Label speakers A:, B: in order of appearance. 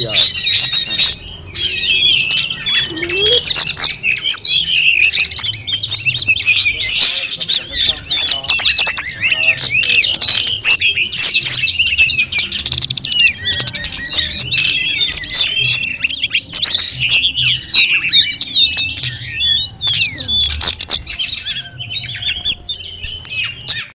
A: Yeah.